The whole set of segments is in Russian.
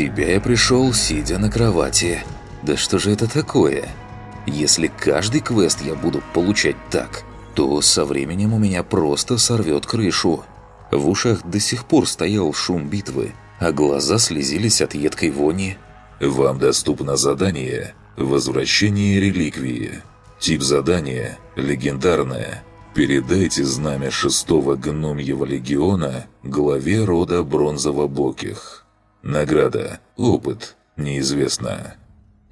себя я пришел, сидя на кровати. Да что же это такое? Если каждый квест я буду получать так, то со временем у меня просто сорвет крышу. В ушах до сих пор стоял шум битвы, а глаза слезились от едкой вони. Вам доступно задание «Возвращение реликвии». Тип задания «Легендарное». Передайте знамя шестого гномьего легиона главе рода бронзово-боких. Награда. Опыт. Неизвестно.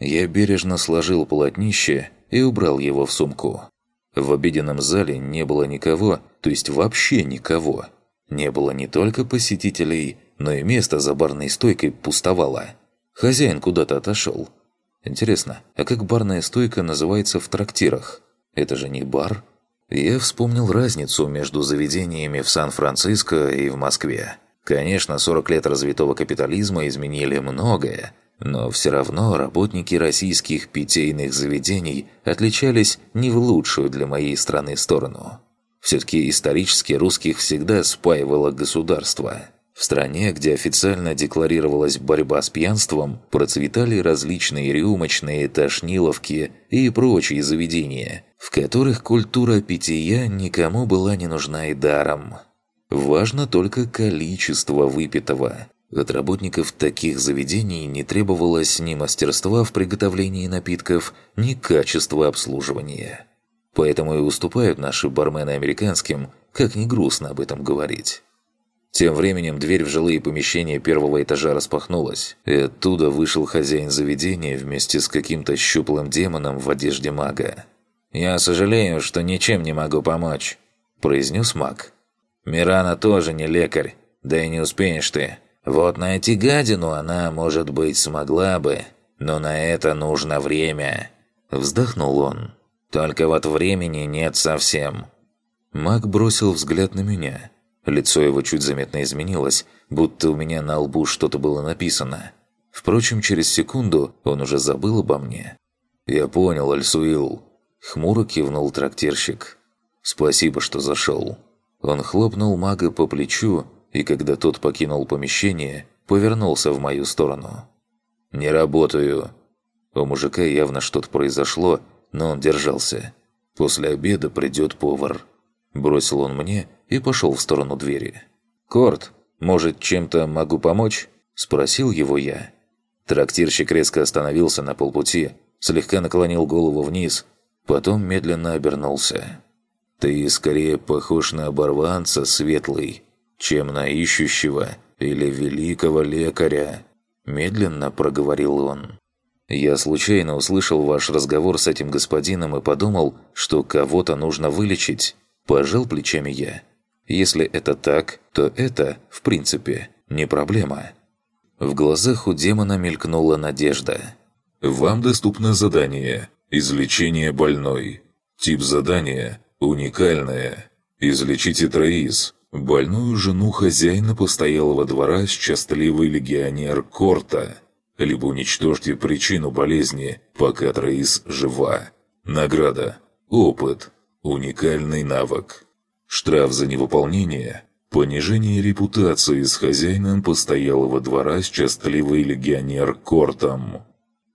Я бережно сложил полотнище и убрал его в сумку. В обеденном зале не было никого, то есть вообще никого. Не было не только посетителей, но и место за барной стойкой пустовало. Хозяин куда-то отошел. Интересно, а как барная стойка называется в трактирах? Это же не бар? Я вспомнил разницу между заведениями в Сан-Франциско и в Москве. Конечно, 40 лет развитого капитализма изменили многое, но все равно работники российских питейных заведений отличались не в лучшую для моей страны сторону. Все-таки исторически русских всегда спаивало государство. В стране, где официально декларировалась борьба с пьянством, процветали различные рюмочные, тошниловки и прочие заведения, в которых культура питья никому была не нужна и даром. Важно только количество выпитого. От работников таких заведений не требовалось ни мастерства в приготовлении напитков, ни качества обслуживания. Поэтому и уступают наши бармены американским, как ни грустно об этом говорить. Тем временем дверь в жилые помещения первого этажа распахнулась, и оттуда вышел хозяин заведения вместе с каким-то щуплым демоном в одежде мага. «Я сожалею, что ничем не могу помочь», – произнес маг. «Мирана тоже не лекарь, да и не успеешь ты. Вот найти гадину она, может быть, смогла бы, но на это нужно время. Вздохнул он. Только вот времени нет совсем. Маг бросил взгляд на меня. Лицо его чуть заметно изменилось, будто у меня на лбу что-то было написано. Впрочем, через секунду он уже забыл обо мне. «Я понял, Альсуил», — хмуро кивнул трактирщик. «Спасибо, что зашел». Он хлопнул мага по плечу и когда тот покинул помещение, повернулся в мою сторону. «Не работаю». У мужика явно что-то произошло, но он держался. «После обеда придет повар». Бросил он мне и пошел в сторону двери. «Корт, может, чем-то могу помочь?» Спросил его я. Трактирщик резко остановился на полпути, слегка наклонил голову вниз, потом медленно обернулся. «Ты скорее похож на оборванца, светлый», чем на ищущего или великого лекаря», – медленно проговорил он. «Я случайно услышал ваш разговор с этим господином и подумал, что кого-то нужно вылечить. Пожал плечами я. Если это так, то это, в принципе, не проблема». В глазах у демона мелькнула надежда. «Вам доступно задание «Излечение больной». Тип задания «Уникальное». Излечите Троис, больную жену хозяина постоялого двора счастливый легионер Корта, либо уничтожьте причину болезни, пока Троис жива. Награда. Опыт. Уникальный навык. Штраф за невыполнение. Понижение репутации с хозяином постоялого двора счастливый легионер Кортом.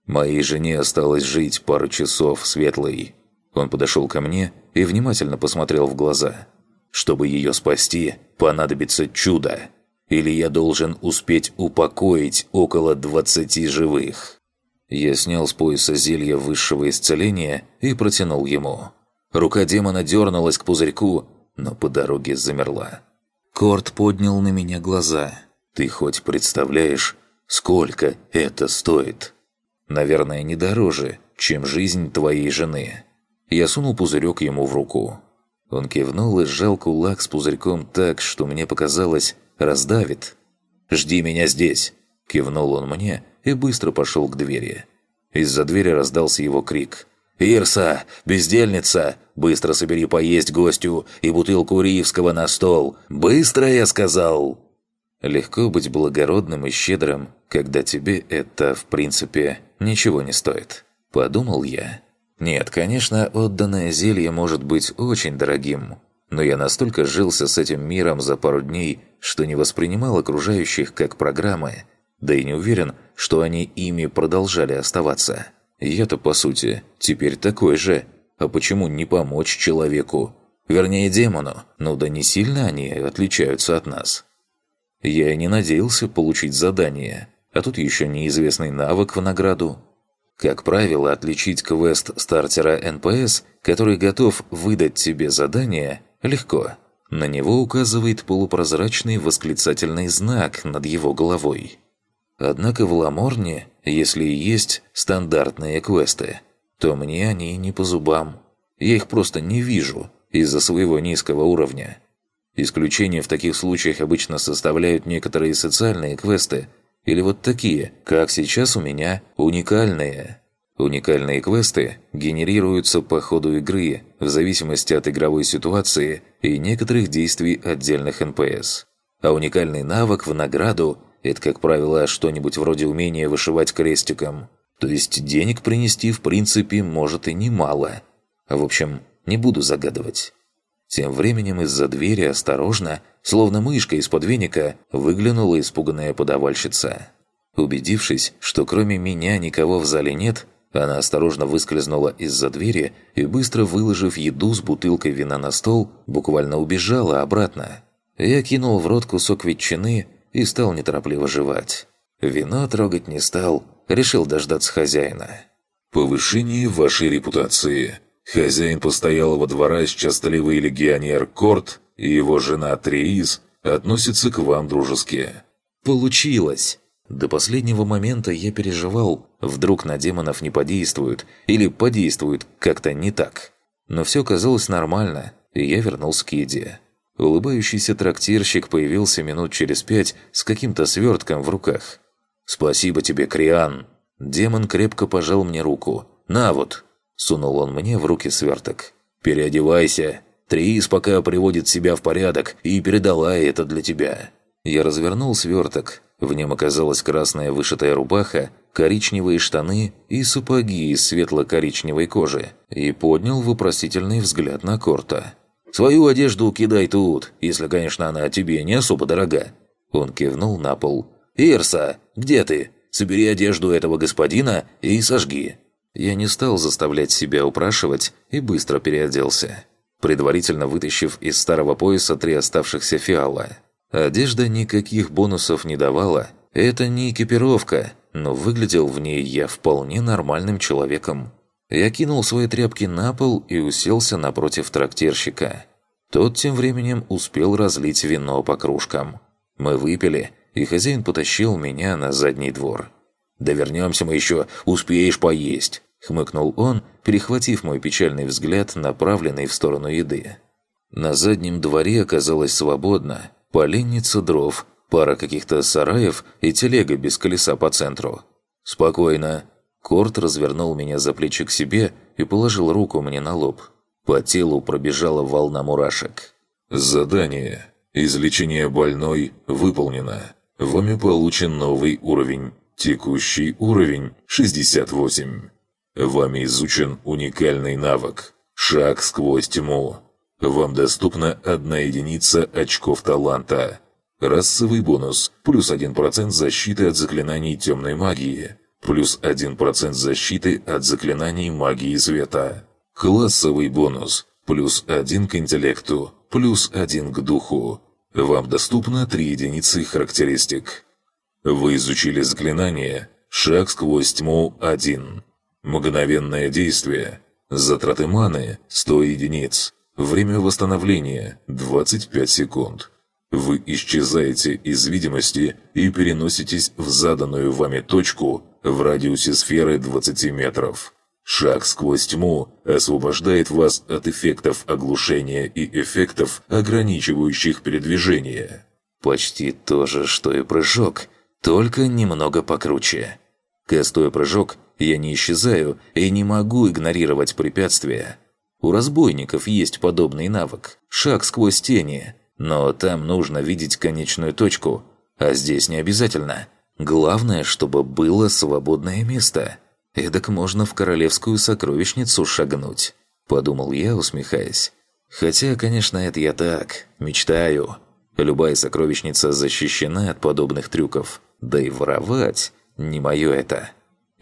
Моей жене осталось жить пару часов, Светлый. Он подошел ко мне и внимательно посмотрел в глаза. Чтобы ее спасти, понадобится чудо. Или я должен успеть упокоить около 20 живых. Я снял с пояса зелье высшего исцеления и протянул ему. Рука демона дернулась к пузырьку, но по дороге замерла. Корт поднял на меня глаза. «Ты хоть представляешь, сколько это стоит?» «Наверное, не дороже, чем жизнь твоей жены». Я сунул пузырек ему в руку. Он кивнул и сжал кулак с пузырьком так, что мне показалось, раздавит. «Жди меня здесь!» – кивнул он мне и быстро пошел к двери. Из-за двери раздался его крик. «Ирса! Бездельница! Быстро собери поесть гостю и бутылку риевского на стол! Быстро, я сказал!» Легко быть благородным и щедрым, когда тебе это, в принципе, ничего не стоит. Подумал я. Нет, конечно, отданное зелье может быть очень дорогим, но я настолько сжился с этим миром за пару дней, что не воспринимал окружающих как программы. Да и не уверен, что они ими продолжали оставаться. Я-то, по сути, теперь такой же. А почему не помочь человеку? Вернее, демону. Ну да не сильно они отличаются от нас. Я и не надеялся получить задание. А тут еще неизвестный навык в награду. Как правило, отличить квест стартера НПС, который готов выдать тебе задание, легко. На него указывает полупрозрачный восклицательный знак над его головой. Однако в Ламорне, если и есть стандартные квесты, то мне они не по зубам. Я их просто не вижу из-за своего низкого уровня. Исключение в таких случаях обычно составляют некоторые социальные квесты – или вот такие, как сейчас у меня, уникальные. Уникальные квесты генерируются по ходу игры в зависимости от игровой ситуации и некоторых действий отдельных НПС. А уникальный навык в награду – это, как правило, что-нибудь вроде умения вышивать крестиком. То есть денег принести, в принципе, может и немало. В общем, не буду загадывать. Тем временем из-за двери осторожно, словно мышка из-под веника, выглянула испуганная подавальщица. Убедившись, что кроме меня никого в зале нет, она осторожно выскользнула из-за двери и, быстро выложив еду с бутылкой вина на стол, буквально убежала обратно. Я кинул в рот кусок ветчины и стал неторопливо жевать. Вино трогать не стал, решил дождаться хозяина. «Повышение вашей репутации», Хозяин постоялого двора, счастливый легионер Корт и его жена Триис относятся к вам дружески. Получилось! До последнего момента я переживал, вдруг на демонов не подействуют или подействуют как-то не так. Но все казалось нормально, и я вернулся к еде. Улыбающийся трактирщик появился минут через пять с каким-то свертком в руках. «Спасибо тебе, Криан!» Демон крепко пожал мне руку. «На вот!» Сунул он мне в руки сверток. «Переодевайся. Триис пока приводит себя в порядок и передала это для тебя». Я развернул сверток. В нем оказалась красная вышитая рубаха, коричневые штаны и сапоги из светло-коричневой кожи и поднял вопросительный взгляд на Корта. «Свою одежду кидай тут, если, конечно, она тебе не особо дорога». Он кивнул на пол. «Ирса, где ты? Собери одежду этого господина и сожги. Я не стал заставлять себя упрашивать и быстро переоделся, предварительно вытащив из старого пояса три оставшихся фиала. Одежда никаких бонусов не давала, это не экипировка, но выглядел в ней я вполне нормальным человеком. Я кинул свои тряпки на пол и уселся напротив трактирщика. Тот тем временем успел разлить вино по кружкам. Мы выпили, и хозяин потащил меня на задний двор. «Да вернемся мы еще, успеешь поесть!» хмыкнул он, перехватив мой печальный взгляд, направленный в сторону еды. На заднем дворе оказалось свободно, поленница дров, пара каких-то сараев и телега без колеса по центру. «Спокойно». Корт развернул меня за плечи к себе и положил руку мне на лоб. По телу пробежала волна мурашек. «Задание. Излечение больной выполнено. Вами получен новый уровень. Текущий уровень 68. Вами изучен уникальный навык «Шаг сквозь тьму». Вам доступна одна единица очков таланта. Расовый бонус – плюс 1% защиты от заклинаний темной магии, плюс 1% защиты от заклинаний магии света. Классовый бонус – плюс 1 к интеллекту, плюс 1 к духу. Вам доступно 3 единицы характеристик. Вы изучили заклинание «Шаг сквозь тьму 1». Мгновенное действие. Затраты маны – 100 единиц. Время восстановления – 25 секунд. Вы исчезаете из видимости и переноситесь в заданную вами точку в радиусе сферы 20 метров. Шаг сквозь тьму освобождает вас от эффектов оглушения и эффектов, ограничивающих передвижение. Почти то же, что и прыжок, только немного покруче. Кастуя прыжок, я не исчезаю и не могу игнорировать препятствия. У разбойников есть подобный навык – шаг сквозь тени, но там нужно видеть конечную точку, а здесь не обязательно. Главное, чтобы было свободное место. Эдак можно в королевскую сокровищницу шагнуть, подумал я, усмехаясь. Хотя, конечно, это я так, мечтаю. Любая сокровищница защищена от подобных трюков. Да и воровать не мое это.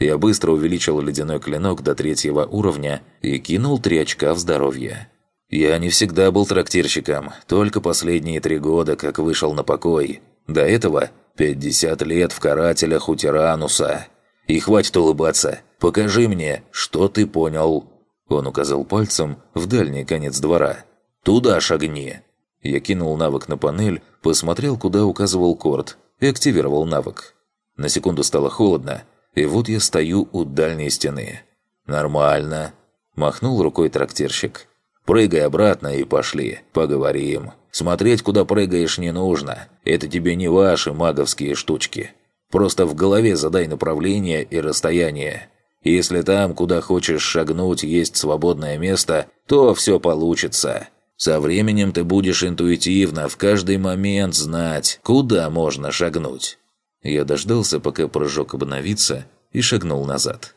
Я быстро увеличил ледяной клинок до третьего уровня и кинул три очка в здоровье. Я не всегда был трактирщиком, только последние три года, как вышел на покой. До этого 50 лет в карателях у Тирануса. И хватит улыбаться. Покажи мне, что ты понял. Он указал пальцем в дальний конец двора. «Туда шагни!» Я кинул навык на панель, посмотрел, куда указывал Корт, и активировал навык. На секунду стало холодно, и вот я стою у дальней стены. «Нормально», – махнул рукой трактирщик. «Прыгай обратно и пошли, поговорим. Смотреть, куда прыгаешь, не нужно. Это тебе не ваши маговские штучки. Просто в голове задай направление и расстояние. Если там, куда хочешь шагнуть, есть свободное место, то все получится. Со временем ты будешь интуитивно в каждый момент знать, куда можно шагнуть. Я дождался, пока прыжок обновится, и шагнул назад.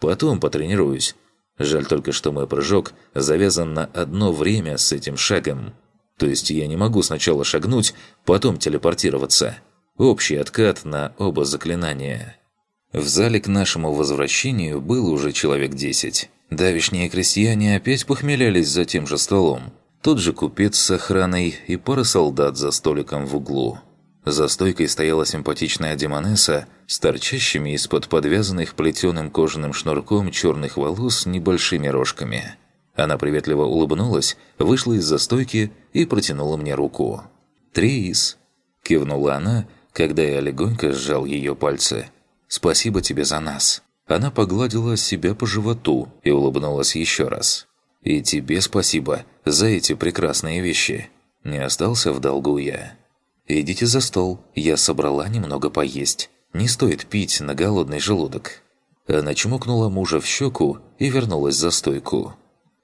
Потом потренируюсь. Жаль только, что мой прыжок завязан на одно время с этим шагом. То есть я не могу сначала шагнуть, потом телепортироваться. Общий откат на оба заклинания. В зале к нашему возвращению было уже человек десять. Давишние крестьяне опять похмелялись за тем же столом. Тот же купец с охраной и пара солдат за столиком в углу. За стойкой стояла симпатичная демонесса с торчащими из-под подвязанных плетеным кожаным шнурком черных волос небольшими рожками. Она приветливо улыбнулась, вышла из-за стойки и протянула мне руку. «Триис!» – кивнула она, когда я легонько сжал ее пальцы. «Спасибо тебе за нас!» Она погладила себя по животу и улыбнулась еще раз. «И тебе спасибо за эти прекрасные вещи. Не остался в долгу я». «Идите за стол, я собрала немного поесть. Не стоит пить на голодный желудок». Она чмокнула мужа в щеку и вернулась за стойку.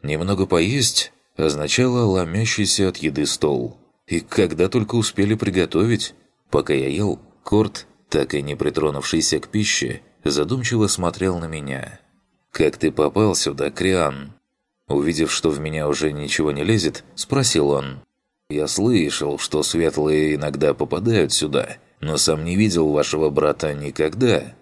«Немного поесть» означало ломящийся от еды стол. И когда только успели приготовить, пока я ел, Корт, так и не притронувшийся к пище, задумчиво смотрел на меня. «Как ты попал сюда, Криан?» Увидев, что в меня уже ничего не лезет, спросил он. Я слышал, что светлые иногда попадают сюда, но сам не видел вашего брата никогда.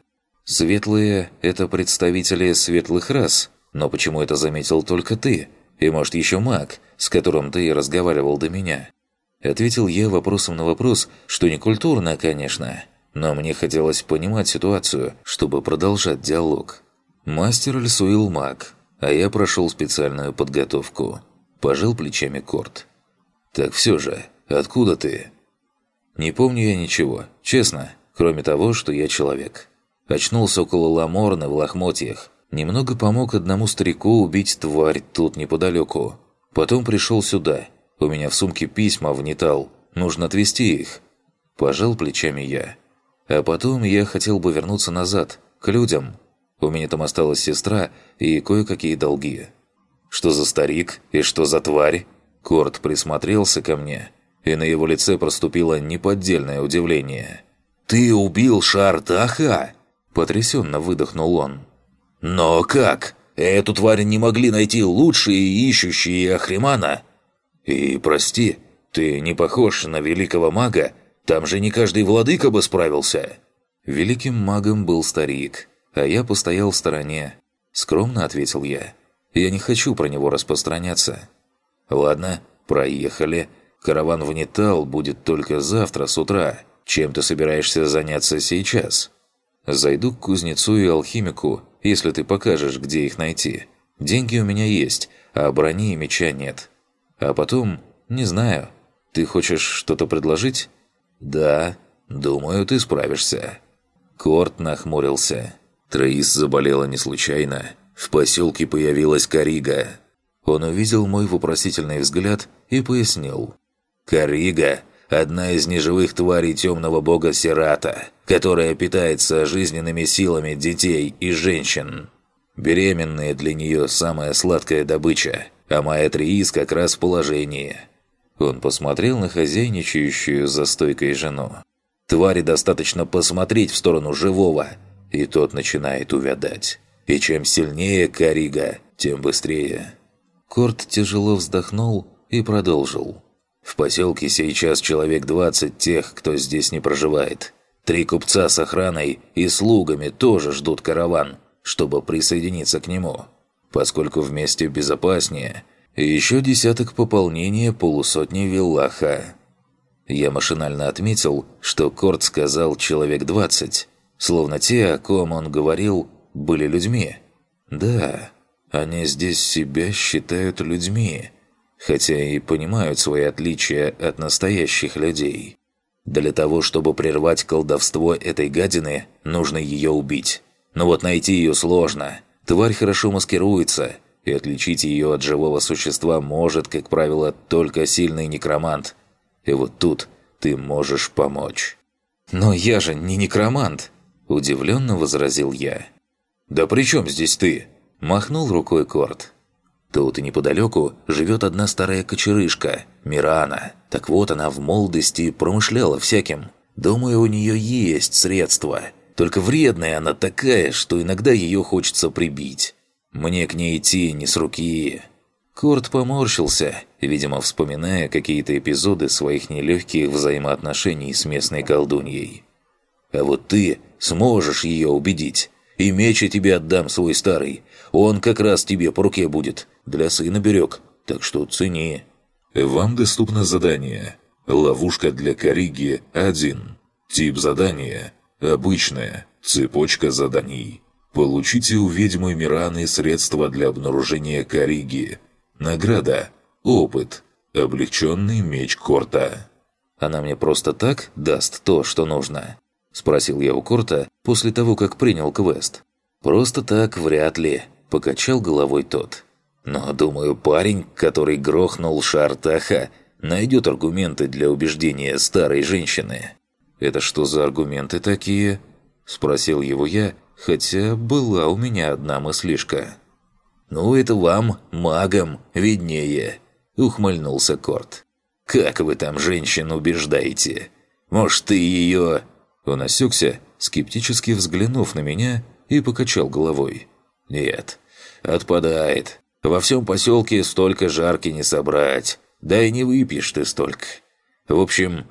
Светлые – это представители светлых рас, но почему это заметил только ты? И может еще маг, с которым ты разговаривал до меня?» Ответил я вопросом на вопрос, что не культурно, конечно, но мне хотелось понимать ситуацию, чтобы продолжать диалог. Мастер Льсуил маг, а я прошел специальную подготовку. Пожил плечами Корт. «Так все же, откуда ты?» «Не помню я ничего, честно, кроме того, что я человек. Очнулся около Ламорна в лохмотьях. Немного помог одному старику убить тварь тут неподалеку. Потом пришел сюда. У меня в сумке письма внитал. Нужно отвезти их». Пожал плечами я. А потом я хотел бы вернуться назад, к людям. У меня там осталась сестра и кое-какие долги. Что за старик и что за тварь? Корт присмотрелся ко мне, и на его лице проступило неподдельное удивление. «Ты убил Шартаха?» – потрясенно выдохнул он. «Но как? Эту тварь не могли найти лучшие ищущие Ахримана? И, прости, ты не похож на великого мага, там же не каждый владыка бы справился». Великим магом был старик, а я постоял в стороне. Скромно ответил я. Я не хочу про него распространяться. «Ладно, проехали. Караван в Нетал будет только завтра с утра. Чем ты собираешься заняться сейчас?» «Зайду к кузнецу и алхимику, если ты покажешь, где их найти. Деньги у меня есть, а брони и меча нет. А потом, не знаю, ты хочешь что-то предложить?» «Да, думаю, ты справишься». Корт нахмурился. Троис заболела не случайно. В поселке появилась Карига. Он увидел мой вопросительный взгляд и пояснил. «Карига – одна из неживых тварей темного бога Сирата, которая питается жизненными силами детей и женщин. Беременные для нее самая сладкая добыча, а моя Триис как раз в положении». Он посмотрел на хозяйничающую за стойкой жену. «Твари достаточно посмотреть в сторону живого, и тот начинает увядать. И чем сильнее Карига, тем быстрее». Корт тяжело вздохнул и продолжил. «В поселке сейчас человек 20 тех, кто здесь не проживает. Три купца с охраной и слугами тоже ждут караван, чтобы присоединиться к нему, поскольку вместе безопаснее. Еще десяток пополнения полусотни виллаха. Я машинально отметил, что Корт сказал «человек двадцать», словно те, о ком он говорил, были людьми. Да, они здесь себя считают людьми, хотя и понимают свои отличия от настоящих людей. Для того, чтобы прервать колдовство этой гадины, нужно ее убить. Но вот найти ее сложно. Тварь хорошо маскируется, и отличить ее от живого существа может, как правило, только сильный некромант. И вот тут ты можешь помочь. «Но я же не некромант!» – удивленно возразил я. «Да при чем здесь ты?» – махнул рукой Корт. Тут и неподалеку живет одна старая кочерышка, Мирана. Так вот, она в молодости промышляла всяким. Думаю, у нее есть средства. Только вредная она такая, что иногда ее хочется прибить. Мне к ней идти не с руки. Корт поморщился, видимо, вспоминая какие-то эпизоды своих нелегких взаимоотношений с местной колдуньей. «А вот ты сможешь ее убедить. И меч я тебе отдам свой старый. Он как раз тебе по руке будет. Для сына берег. Так что цени». Вам доступно задание. Ловушка для Кориги 1. Тип задания. Обычная. Цепочка заданий. Получите у ведьмы Мираны средства для обнаружения Кориги. Награда. Опыт. Облегченный меч Корта. «Она мне просто так даст то, что нужно?» Спросил я у Корта после того, как принял квест. «Просто так вряд ли», – покачал головой тот. «Но, думаю, парень, который грохнул Шартаха, найдет аргументы для убеждения старой женщины». «Это что за аргументы такие?» – спросил его я, хотя была у меня одна мыслишка. «Ну, это вам, магам, виднее», – ухмыльнулся Корт. «Как вы там женщин убеждаете? Может, ты ее...» Он осекся, скептически взглянув на меня, и покачал головой. «Нет, отпадает. Во всем поселке столько жарки не собрать. Да и не выпьешь ты столько. В общем,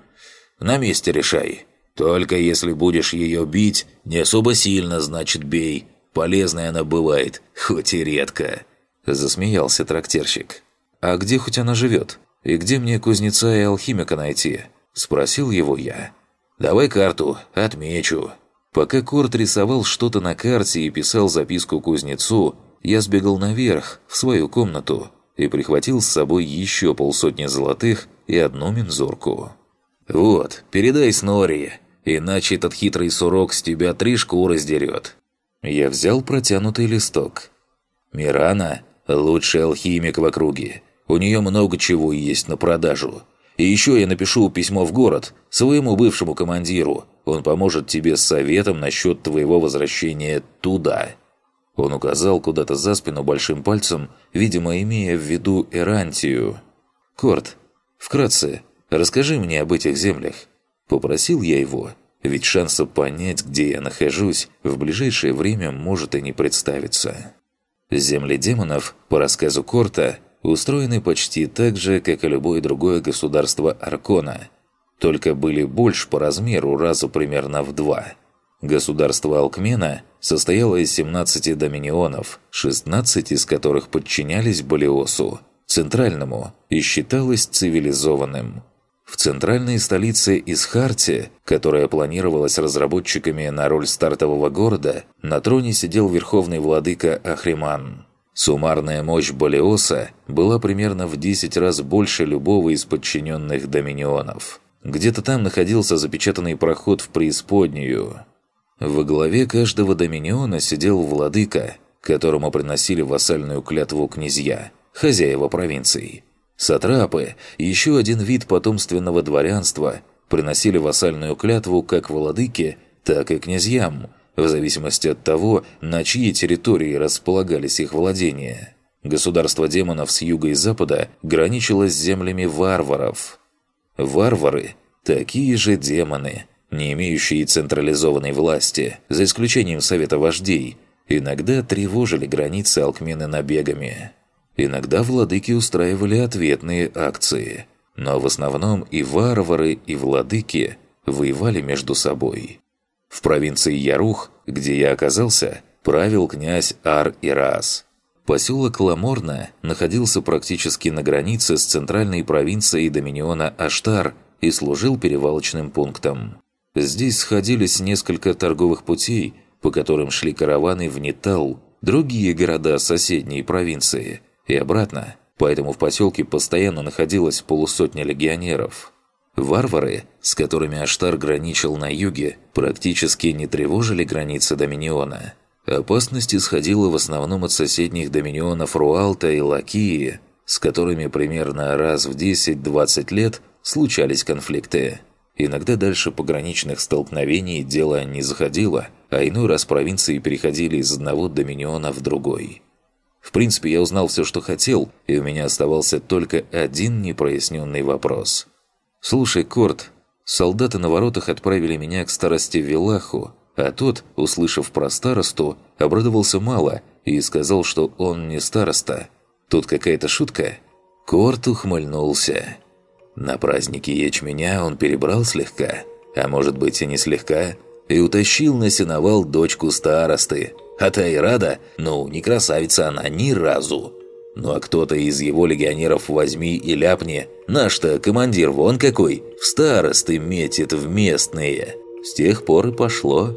на месте решай. Только если будешь ее бить, не особо сильно, значит, бей. Полезная она бывает, хоть и редко». Засмеялся трактирщик. «А где хоть она живет? И где мне кузнеца и алхимика найти?» Спросил его я. «Давай карту, отмечу». Пока Корт рисовал что-то на карте и писал записку кузнецу, я сбегал наверх, в свою комнату, и прихватил с собой еще полсотни золотых и одну мензурку. «Вот, передай Снори, иначе этот хитрый сурок с тебя три шкуры сдерет». Я взял протянутый листок. «Мирана – лучший алхимик в округе. У нее много чего есть на продажу. И еще я напишу письмо в город, своему бывшему командиру. Он поможет тебе с советом насчет твоего возвращения туда». Он указал куда-то за спину большим пальцем, видимо, имея в виду Эрантию. «Корт, вкратце, расскажи мне об этих землях». Попросил я его, ведь шанса понять, где я нахожусь, в ближайшее время может и не представиться. Земли демонов, по рассказу Корта, устроены почти так же, как и любое другое государство Аркона, только были больше по размеру разу примерно в два. Государство Алкмена состояло из 17 доминионов, 16 из которых подчинялись Балиосу, центральному, и считалось цивилизованным. В центральной столице Исхарте, которая планировалась разработчиками на роль стартового города, на троне сидел верховный владыка Ахриман – Суммарная мощь Болиоса была примерно в 10 раз больше любого из подчиненных доминионов. Где-то там находился запечатанный проход в преисподнюю. Во главе каждого доминиона сидел владыка, которому приносили вассальную клятву князья, хозяева провинций. Сатрапы, еще один вид потомственного дворянства, приносили вассальную клятву как владыке, так и князьям – в зависимости от того, на чьей территории располагались их владения. Государство демонов с юга и запада граничило с землями варваров. Варвары – такие же демоны, не имеющие централизованной власти, за исключением Совета Вождей, иногда тревожили границы Алкмены набегами. Иногда владыки устраивали ответные акции, но в основном и варвары, и владыки воевали между собой. В провинции Ярух, где я оказался, правил князь Ар-Ирас. Поселок Ламорна находился практически на границе с центральной провинцией Доминиона Аштар и служил перевалочным пунктом. Здесь сходились несколько торговых путей, по которым шли караваны в Нетал, другие города соседней провинции, и обратно, поэтому в поселке постоянно находилось полусотня легионеров. Варвары, с которыми Аштар граничил на юге, практически не тревожили границы Доминиона – Опасность исходила в основном от соседних доминионов Руалта и Лакии, с которыми примерно раз в 10-20 лет случались конфликты. Иногда дальше пограничных столкновений дело не заходило, а иной раз провинции переходили из одного доминиона в другой. В принципе, я узнал все, что хотел, и у меня оставался только один непроясненный вопрос. «Слушай, Корт, солдаты на воротах отправили меня к старости Вилаху, а тот, услышав про старосту, обрадовался мало и сказал, что он не староста. Тут какая-то шутка. Корт ухмыльнулся. На празднике ячменя он перебрал слегка, а может быть и не слегка, и утащил на сеновал дочку старосты. А та и рада, ну, не красавица она ни разу. Ну а кто-то из его легионеров возьми и ляпни. Наш-то командир вон какой, в старосты метит в местные. С тех пор и пошло.